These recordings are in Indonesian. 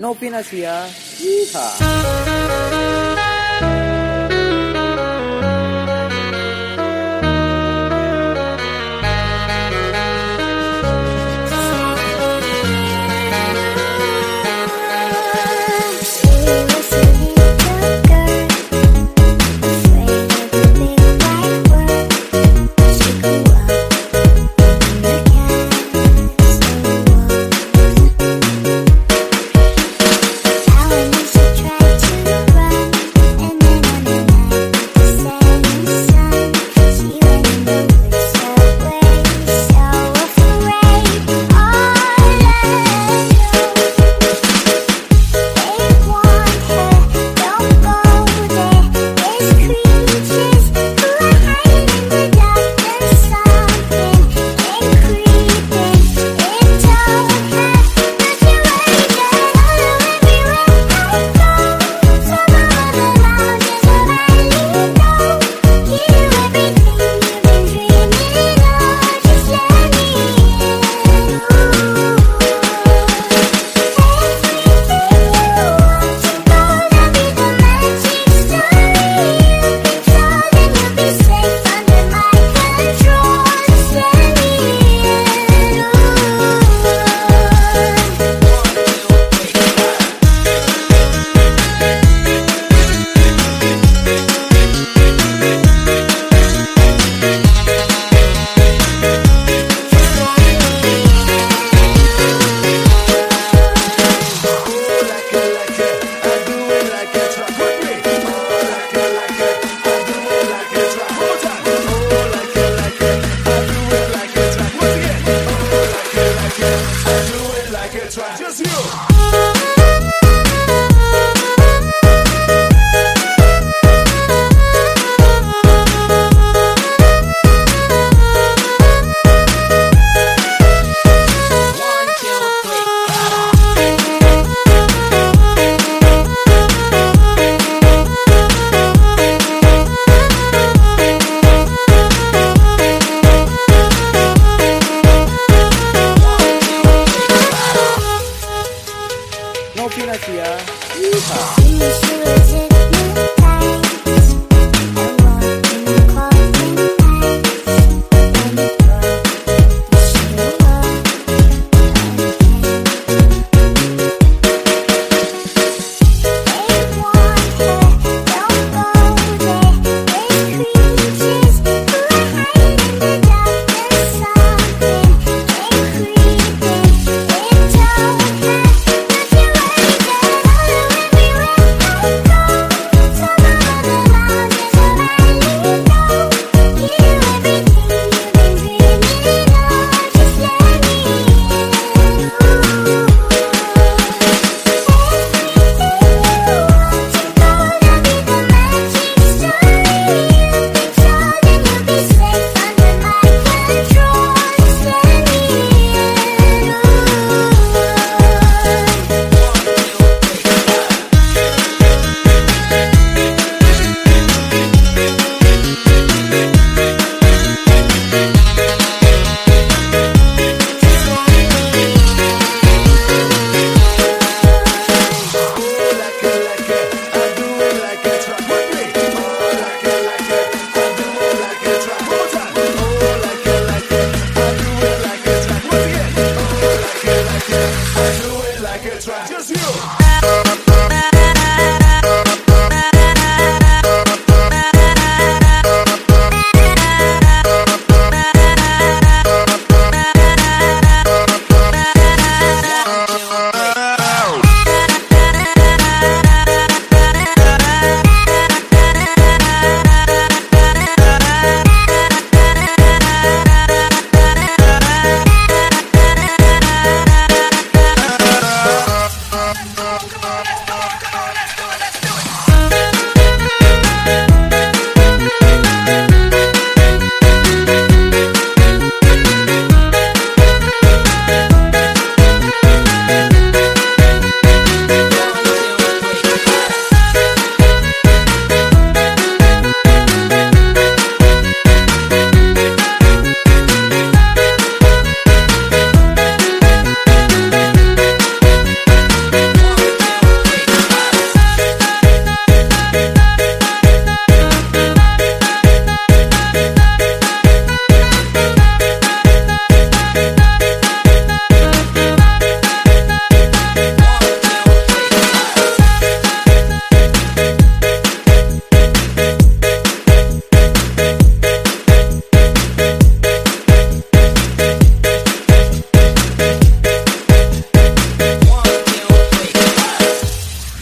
Novinasia. Yeehaw.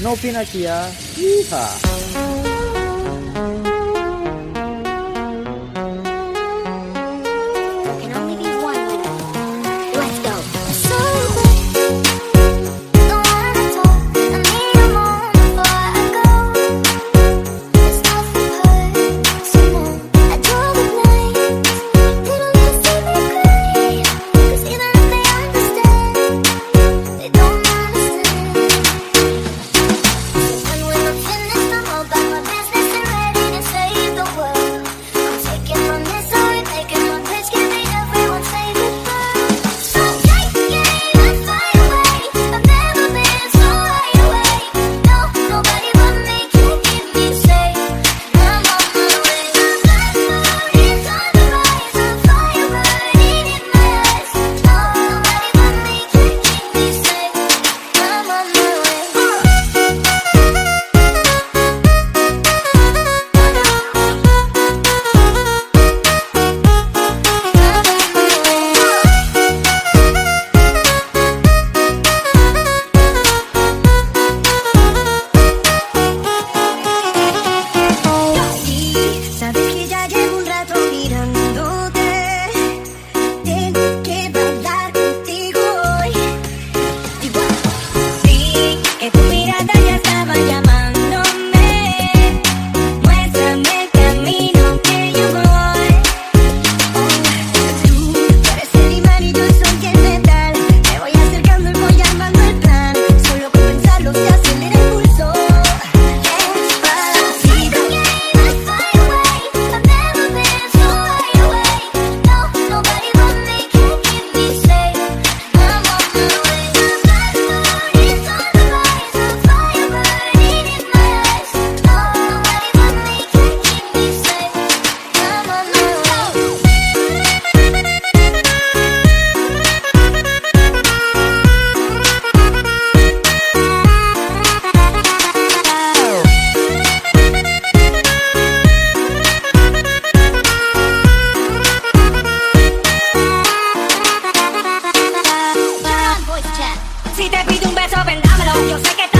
No aqui, Yeehaw! Si te pido un beso, vendámelo. Yo sé que